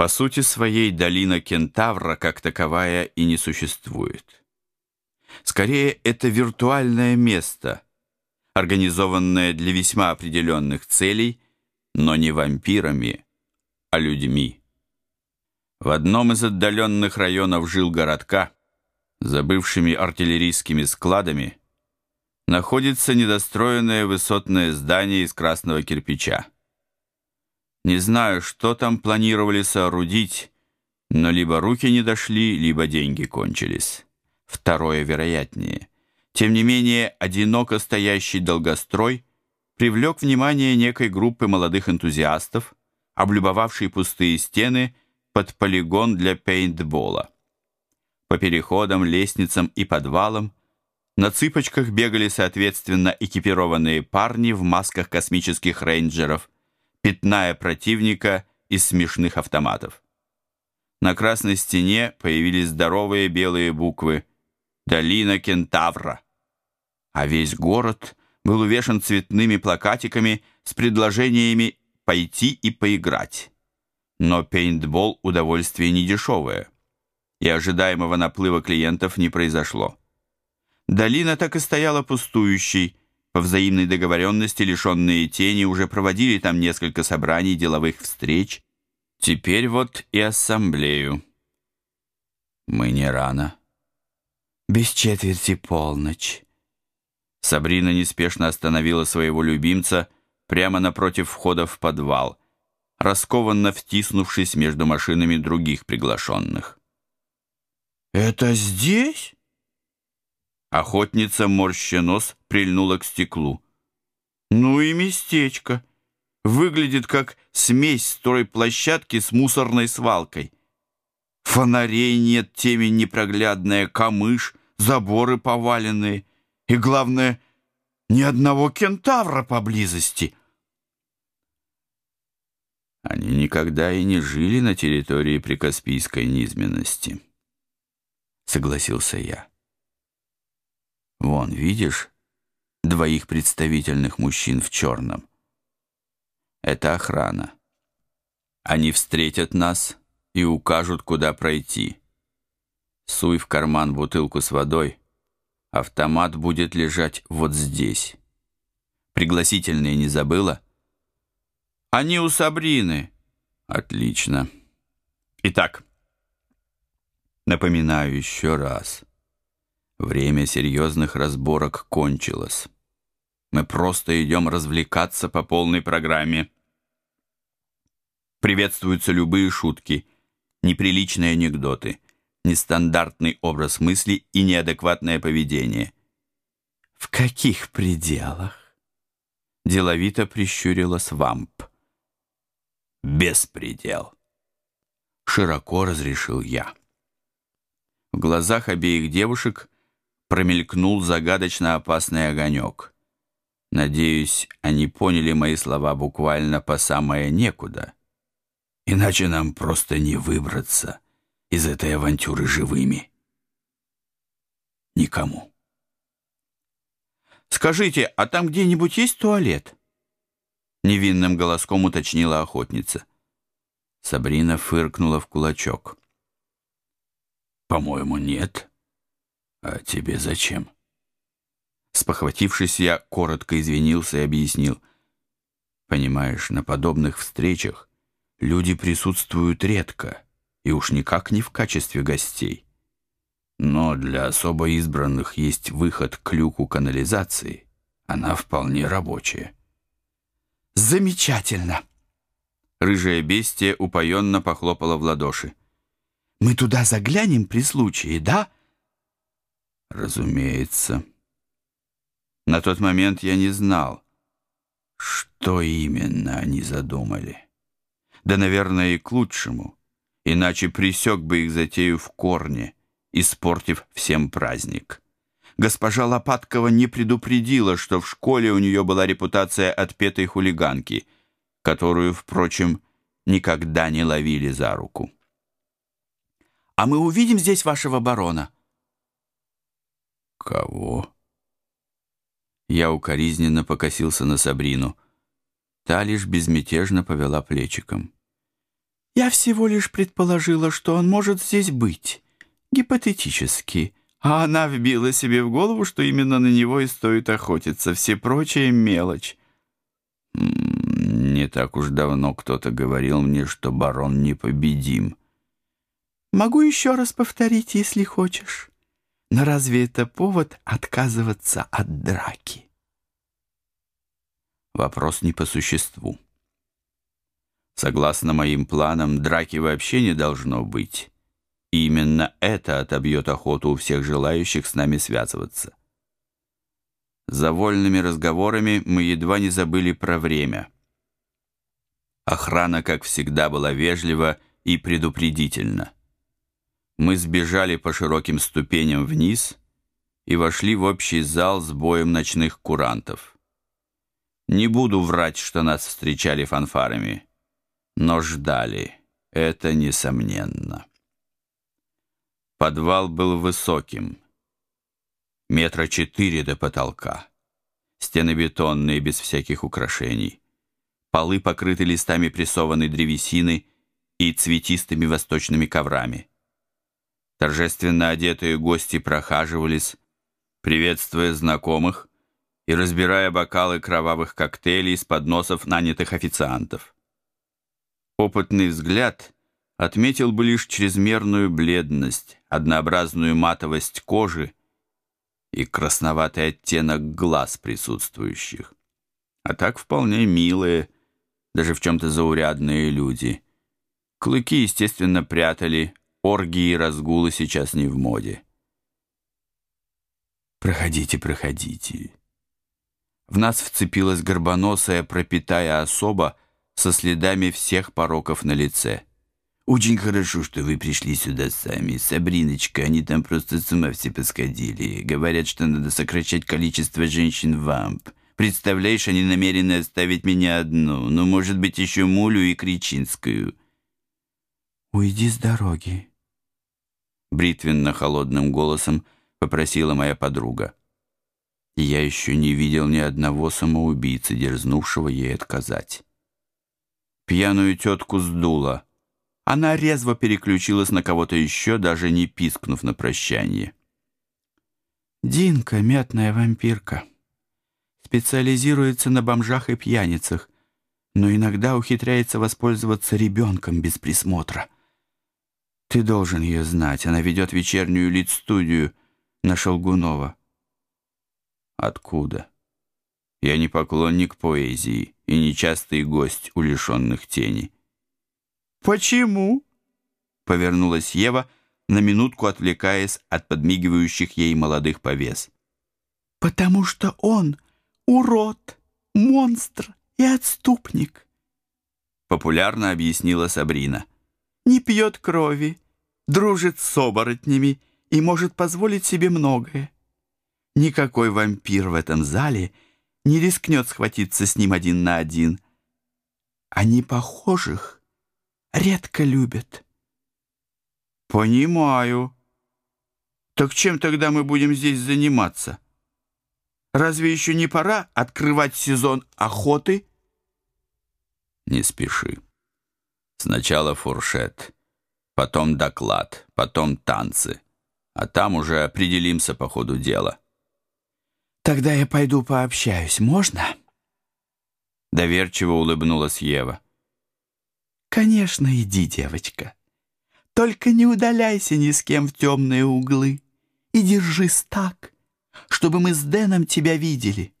По сути своей долина Кентавра как таковая и не существует. Скорее, это виртуальное место, организованное для весьма определенных целей, но не вампирами, а людьми. В одном из отдаленных районов жил городка, за бывшими артиллерийскими складами, находится недостроенное высотное здание из красного кирпича. Не знаю, что там планировали соорудить, но либо руки не дошли, либо деньги кончились. Второе вероятнее. Тем не менее, одиноко стоящий долгострой привлек внимание некой группы молодых энтузиастов, облюбовавшей пустые стены под полигон для пейнтбола. По переходам, лестницам и подвалам на цыпочках бегали соответственно экипированные парни в масках космических рейнджеров – пятная противника из смешных автоматов. На красной стене появились здоровые белые буквы «Долина Кентавра», а весь город был увешан цветными плакатиками с предложениями пойти и поиграть. Но пейнтбол – удовольствие недешевое, и ожидаемого наплыва клиентов не произошло. Долина так и стояла пустующей, по взаимной договоренности лишенные тени уже проводили там несколько собраний, деловых встреч. Теперь вот и ассамблею. Мы не рано. Без четверти полночь. Сабрина неспешно остановила своего любимца прямо напротив входа в подвал, раскованно втиснувшись между машинами других приглашенных. «Это здесь?» Охотница, морща нос, прильнула к стеклу. «Ну и местечко. Выглядит как смесь стройплощадки с мусорной свалкой. Фонарей нет, темень непроглядная, камыш, заборы поваленные. И, главное, ни одного кентавра поблизости». Они никогда и не жили на территории прикаспийской низменности, согласился я. Вон, видишь, двоих представительных мужчин в черном. Это охрана. Они встретят нас и укажут, куда пройти. Суй в карман бутылку с водой. Автомат будет лежать вот здесь. Пригласительные не забыла? Они у Сабрины. Отлично. Итак, напоминаю еще раз. Время серьезных разборок кончилось. Мы просто идем развлекаться по полной программе. Приветствуются любые шутки, неприличные анекдоты, нестандартный образ мысли и неадекватное поведение. «В каких пределах?» Деловито прищурилась вамп. «Беспредел!» Широко разрешил я. В глазах обеих девушек промелькнул загадочно опасный огонек. Надеюсь, они поняли мои слова буквально по самое некуда. Иначе нам просто не выбраться из этой авантюры живыми. Никому. «Скажите, а там где-нибудь есть туалет?» Невинным голоском уточнила охотница. Сабрина фыркнула в кулачок. «По-моему, нет». «А тебе зачем?» Спохватившись, я коротко извинился и объяснил. «Понимаешь, на подобных встречах люди присутствуют редко, и уж никак не в качестве гостей. Но для особо избранных есть выход к люку канализации. Она вполне рабочая». «Замечательно!» Рыжая бестия упоенно похлопала в ладоши. «Мы туда заглянем при случае, да?» Разумеется. На тот момент я не знал, что именно они задумали. Да, наверное, и к лучшему, иначе присек бы их затею в корне, испортив всем праздник. Госпожа Лопаткова не предупредила, что в школе у нее была репутация отпетой хулиганки, которую, впрочем, никогда не ловили за руку. «А мы увидим здесь вашего барона?» «Кого?» Я укоризненно покосился на Сабрину. Та лишь безмятежно повела плечиком. Я всего лишь предположила, что он может здесь быть. Гипотетически. А она вбила себе в голову, что именно на него и стоит охотиться. Все прочие — мелочь. Не так уж давно кто-то говорил мне, что барон непобедим. Могу еще раз повторить, если хочешь. Но разве это повод отказываться от драки? Вопрос не по существу. Согласно моим планам, драки вообще не должно быть. И именно это отобьет охоту у всех желающих с нами связываться. За вольными разговорами мы едва не забыли про время. Охрана, как всегда, была вежлива и предупредительна. Мы сбежали по широким ступеням вниз и вошли в общий зал с боем ночных курантов. Не буду врать, что нас встречали фанфарами, но ждали, это несомненно. Подвал был высоким, метра четыре до потолка. Стены бетонные, без всяких украшений. Полы покрыты листами прессованной древесины и цветистыми восточными коврами. Торжественно одетые гости прохаживались, приветствуя знакомых и разбирая бокалы кровавых коктейлей с подносов нанятых официантов. Опытный взгляд отметил бы лишь чрезмерную бледность, однообразную матовость кожи и красноватый оттенок глаз присутствующих. А так вполне милые, даже в чем-то заурядные люди. Клыки, естественно, прятали, оргии и разгулы сейчас не в моде. «Проходите, проходите». В нас вцепилась горбоносая, пропитая особа со следами всех пороков на лице. «Очень хорошо, что вы пришли сюда сами. Сабриночка, они там просто с ума все посходили. Говорят, что надо сокращать количество женщин вамп. Представляешь, они намерены оставить меня одну, ну, может быть, еще Мулю и Кричинскую». «Уйди с дороги», — бритвенно-холодным голосом попросила моя подруга. я еще не видел ни одного самоубийцы, дерзнувшего ей отказать. Пьяную тетку сдуло. Она резво переключилась на кого-то еще, даже не пискнув на прощание. «Динка, мятная вампирка. Специализируется на бомжах и пьяницах, но иногда ухитряется воспользоваться ребенком без присмотра». Ты должен ее знать. Она ведет вечернюю лид-студию на Шелгунова. Откуда? Я не поклонник поэзии и нечастый гость у лишенных тени. Почему? Повернулась Ева, на минутку отвлекаясь от подмигивающих ей молодых повес. Потому что он урод, монстр и отступник. Популярно объяснила Сабрина не пьет крови, дружит с оборотнями и может позволить себе многое. Никакой вампир в этом зале не рискнет схватиться с ним один на один. Они похожих редко любят. Понимаю. Так чем тогда мы будем здесь заниматься? Разве еще не пора открывать сезон охоты? Не спеши. Сначала фуршет, потом доклад, потом танцы. А там уже определимся по ходу дела. «Тогда я пойду пообщаюсь, можно?» Доверчиво улыбнулась Ева. «Конечно, иди, девочка. Только не удаляйся ни с кем в темные углы и держись так, чтобы мы с Дэном тебя видели».